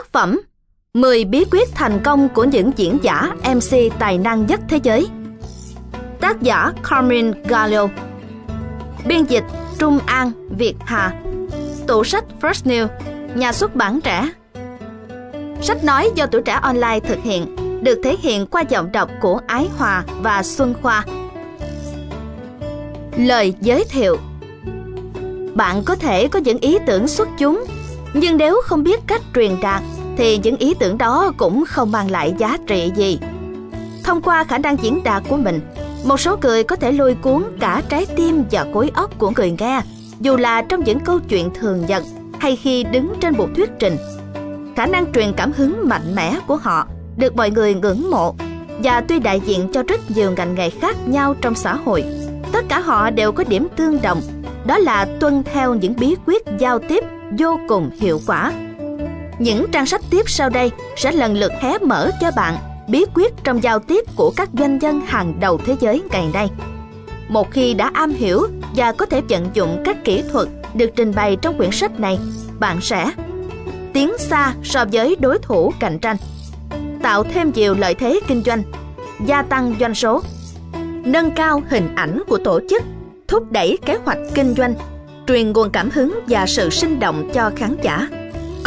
Tác phẩm 10 bí quyết thành công của những diễn giả MC tài năng nhất thế giới. Tác giả Carmen Gallo. Biên dịch Trung An Việt Hà. Tủ sách First New Nhà xuất bản trẻ. Sách nói do tuổi trẻ online thực hiện được thể hiện qua giọng đọc của Ái Hòa và Xuân Khoa. Lời giới thiệu. Bạn có thể có những ý tưởng xuất chúng, nhưng nếu không biết cách truyền đạt thì những ý tưởng đó cũng không mang lại giá trị gì. Thông qua khả năng diễn đạt của mình, một số người có thể lôi cuốn cả trái tim và khối óc của người nghe, dù là trong những câu chuyện thường nhật hay khi đứng trên một thuyết trình. Khả năng truyền cảm hứng mạnh mẽ của họ được mọi người ngưỡng mộ và tuy đại diện cho rất nhiều ngành nghề khác nhau trong xã hội, tất cả họ đều có điểm tương đồng, đó là tuân theo những bí quyết giao tiếp vô cùng hiệu quả. Những trang sách tiếp sau đây sẽ lần lượt hé mở cho bạn bí quyết trong giao tiếp của các doanh nhân hàng đầu thế giới ngày nay. Một khi đã am hiểu và có thể vận dụng các kỹ thuật được trình bày trong quyển sách này, bạn sẽ tiến xa so với đối thủ cạnh tranh tạo thêm nhiều lợi thế kinh doanh, gia tăng doanh số, nâng cao hình ảnh của tổ chức, thúc đẩy kế hoạch kinh doanh, truyền nguồn cảm hứng và sự sinh động cho khán giả,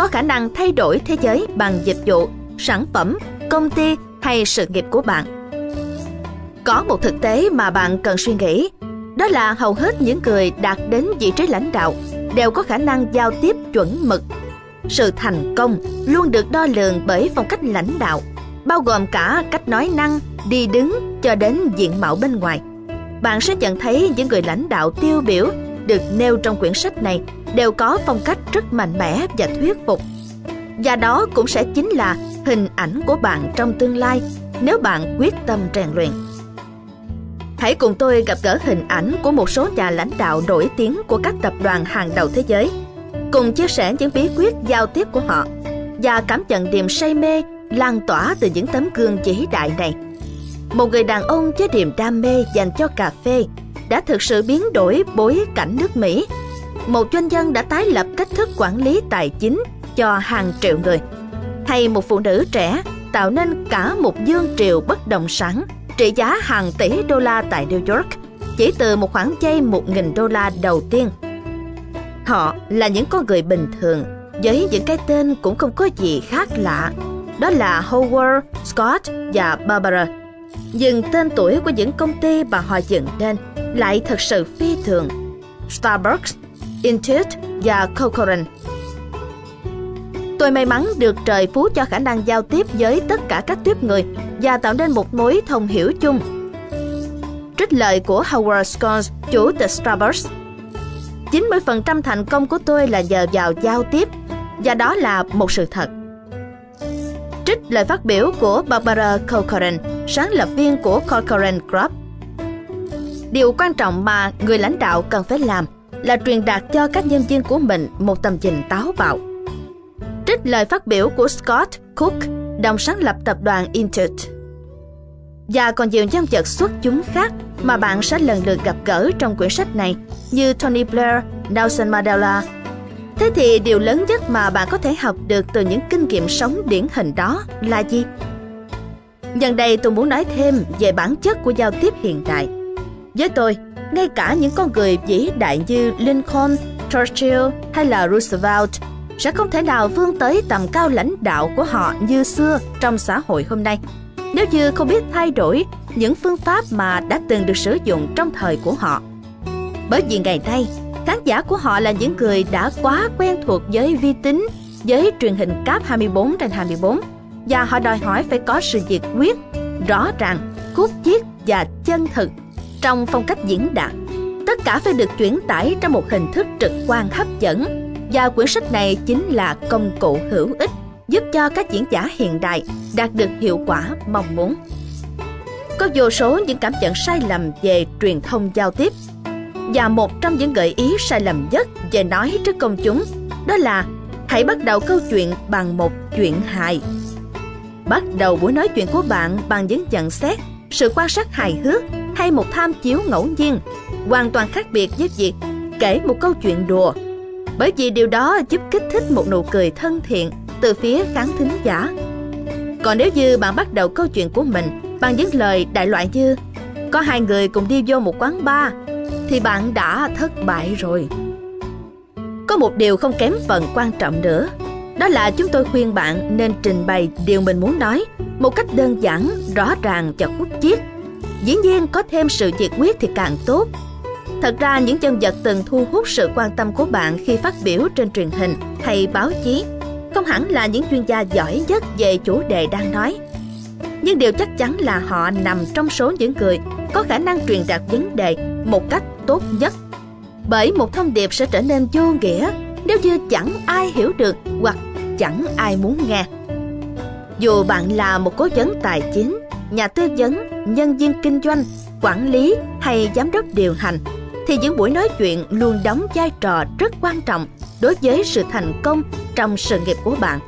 có khả năng thay đổi thế giới bằng dịch vụ, sản phẩm, công ty hay sự nghiệp của bạn. Có một thực tế mà bạn cần suy nghĩ, đó là hầu hết những người đạt đến vị trí lãnh đạo đều có khả năng giao tiếp chuẩn mực sự thành công luôn được đo lường bởi phong cách lãnh đạo, bao gồm cả cách nói năng, đi đứng cho đến diện mạo bên ngoài. Bạn sẽ nhận thấy những người lãnh đạo tiêu biểu được nêu trong quyển sách này đều có phong cách rất mạnh mẽ và thuyết phục. Và đó cũng sẽ chính là hình ảnh của bạn trong tương lai, nếu bạn quyết tâm rèn luyện. Hãy cùng tôi gặp gỡ hình ảnh của một số nhà lãnh đạo nổi tiếng của các tập đoàn hàng đầu thế giới – cùng chia sẻ những bí quyết giao tiếp của họ và cảm nhận niềm say mê lan tỏa từ những tấm gương vĩ đại này. Một người đàn ông với niềm đam mê dành cho cà phê đã thực sự biến đổi bối cảnh nước Mỹ. Một doanh nhân đã tái lập cách thức quản lý tài chính cho hàng triệu người. Hay một phụ nữ trẻ tạo nên cả một dương triều bất động sản trị giá hàng tỷ đô la tại New York chỉ từ một khoản vay 1.000 đô la đầu tiên Họ là những con người bình thường với những cái tên cũng không có gì khác lạ. Đó là Howard, Scott và Barbara. Nhưng tên tuổi của những công ty mà họ dựng nên lại thật sự phi thường. Starbucks, Intuit và Coca-Cola. Tôi may mắn được trời phú cho khả năng giao tiếp với tất cả các tuyếp người và tạo nên một mối thông hiểu chung. Trích lời của Howard Scott, chủ tịch Starbucks, 90% thành công của tôi là nhờ vào giao tiếp và đó là một sự thật. Trích lời phát biểu của Barbara Corcoran, sáng lập viên của Corcoran Group. Điều quan trọng mà người lãnh đạo cần phải làm là truyền đạt cho các nhân viên của mình một tầm nhìn táo bạo. Trích lời phát biểu của Scott Cook, đồng sáng lập tập đoàn Intuit. Và còn nhiều nhân vật xuất chúng khác mà bạn sẽ lần lượt gặp gỡ trong quyển sách này như Tony Blair, Nelson Mandela. Thế thì điều lớn nhất mà bạn có thể học được từ những kinh nghiệm sống điển hình đó là gì? Nhân đây tôi muốn nói thêm về bản chất của giao tiếp hiện đại. Với tôi, ngay cả những con người vĩ đại như Lincoln, Churchill hay là Roosevelt sẽ không thể nào vươn tới tầm cao lãnh đạo của họ như xưa trong xã hội hôm nay nếu như không biết thay đổi những phương pháp mà đã từng được sử dụng trong thời của họ. Bởi vì ngày nay, khán giả của họ là những người đã quá quen thuộc với vi tính, với truyền hình cáp 24 trên 24 và họ đòi hỏi phải có sự nhiệt quyết, rõ ràng, cốt chiết và chân thực trong phong cách diễn đạt. Tất cả phải được chuyển tải trong một hình thức trực quan hấp dẫn và quyển sách này chính là công cụ hữu ích giúp cho các diễn giả hiện đại đạt được hiệu quả mong muốn. Có vô số những cảm nhận sai lầm về truyền thông giao tiếp và một trong những gợi ý sai lầm nhất về nói trước công chúng đó là hãy bắt đầu câu chuyện bằng một chuyện hài. Bắt đầu buổi nói chuyện của bạn bằng những nhận xét, sự quan sát hài hước hay một tham chiếu ngẫu nhiên, hoàn toàn khác biệt với việc kể một câu chuyện đùa. Bởi vì điều đó giúp kích thích một nụ cười thân thiện từ phía khán thính giả. Còn nếu như bạn bắt đầu câu chuyện của mình bằng những lời đại loại như có hai người cùng đi vô một quán bar thì bạn đã thất bại rồi. Có một điều không kém phần quan trọng nữa, đó là chúng tôi khuyên bạn nên trình bày điều mình muốn nói một cách đơn giản, rõ ràng và khúc chiết. Dĩ nhiên có thêm sự nhiệt huyết thì càng tốt. Thật ra những nhân vật từng thu hút sự quan tâm của bạn khi phát biểu trên truyền hình hay báo chí không hẳn là những chuyên gia giỏi nhất về chủ đề đang nói. Nhưng điều chắc chắn là họ nằm trong số những người có khả năng truyền đạt vấn đề một cách tốt nhất. Bởi một thông điệp sẽ trở nên vô nghĩa nếu như chẳng ai hiểu được hoặc chẳng ai muốn nghe. Dù bạn là một cố vấn tài chính, nhà tư vấn, nhân viên kinh doanh, quản lý hay giám đốc điều hành, thì những buổi nói chuyện luôn đóng vai trò rất quan trọng đối với sự thành công trong sự nghiệp của bạn.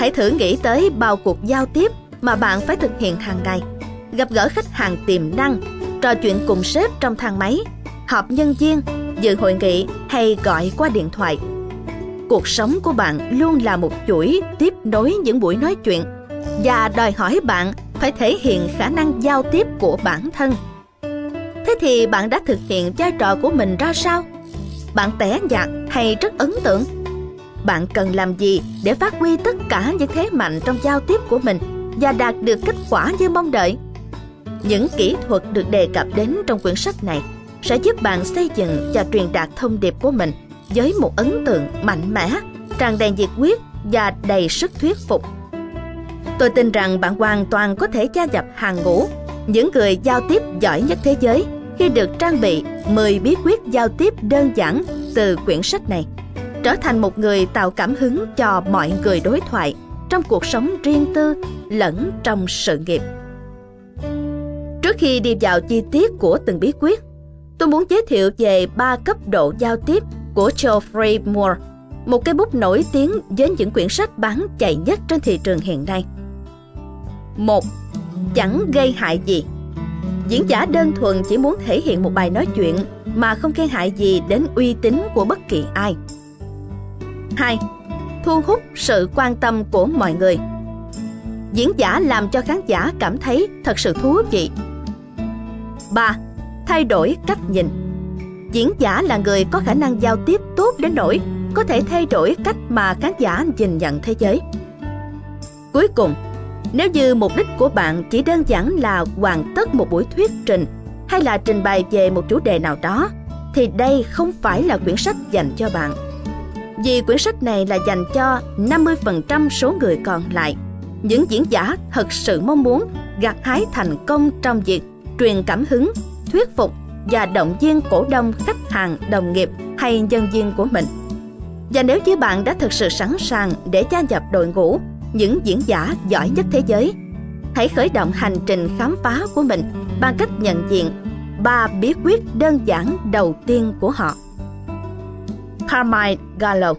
Hãy thử nghĩ tới bao cuộc giao tiếp mà bạn phải thực hiện hàng ngày. Gặp gỡ khách hàng tiềm năng, trò chuyện cùng sếp trong thang máy, họp nhân viên, dự hội nghị hay gọi qua điện thoại. Cuộc sống của bạn luôn là một chuỗi tiếp nối những buổi nói chuyện và đòi hỏi bạn phải thể hiện khả năng giao tiếp của bản thân. Thế thì bạn đã thực hiện vai trò của mình ra sao? Bạn tẻ nhạt hay rất ấn tượng? Bạn cần làm gì để phát huy tất cả những thế mạnh trong giao tiếp của mình và đạt được kết quả như mong đợi? Những kỹ thuật được đề cập đến trong quyển sách này sẽ giúp bạn xây dựng và truyền đạt thông điệp của mình với một ấn tượng mạnh mẽ, tràn đầy nhiệt huyết và đầy sức thuyết phục. Tôi tin rằng bạn hoàn toàn có thể gia nhập hàng ngũ những người giao tiếp giỏi nhất thế giới khi được trang bị 10 bí quyết giao tiếp đơn giản từ quyển sách này. Trở thành một người tạo cảm hứng cho mọi người đối thoại trong cuộc sống riêng tư lẫn trong sự nghiệp. Trước khi đi vào chi tiết của từng bí quyết, tôi muốn giới thiệu về ba cấp độ giao tiếp của Geoffrey Moore, một cái bút nổi tiếng với những quyển sách bán chạy nhất trên thị trường hiện nay. Một, Chẳng gây hại gì Diễn giả đơn thuần chỉ muốn thể hiện một bài nói chuyện mà không gây hại gì đến uy tín của bất kỳ ai. 2. Thu hút sự quan tâm của mọi người Diễn giả làm cho khán giả cảm thấy thật sự thú vị. 3. Thay đổi cách nhìn Diễn giả là người có khả năng giao tiếp tốt đến nỗi có thể thay đổi cách mà khán giả nhìn nhận thế giới. Cuối cùng, nếu như mục đích của bạn chỉ đơn giản là hoàn tất một buổi thuyết trình hay là trình bày về một chủ đề nào đó, thì đây không phải là quyển sách dành cho bạn. Vì quyển sách này là dành cho 50% số người còn lại, những diễn giả thật sự mong muốn gặt hái thành công trong việc truyền cảm hứng, thuyết phục và động viên cổ đông, khách hàng, đồng nghiệp hay nhân viên của mình. Và nếu như bạn đã thực sự sẵn sàng để gia nhập đội ngũ những diễn giả giỏi nhất thế giới. Hãy khởi động hành trình khám phá của mình bằng cách nhận diện ba bí quyết đơn giản đầu tiên của họ. Carmine Gallo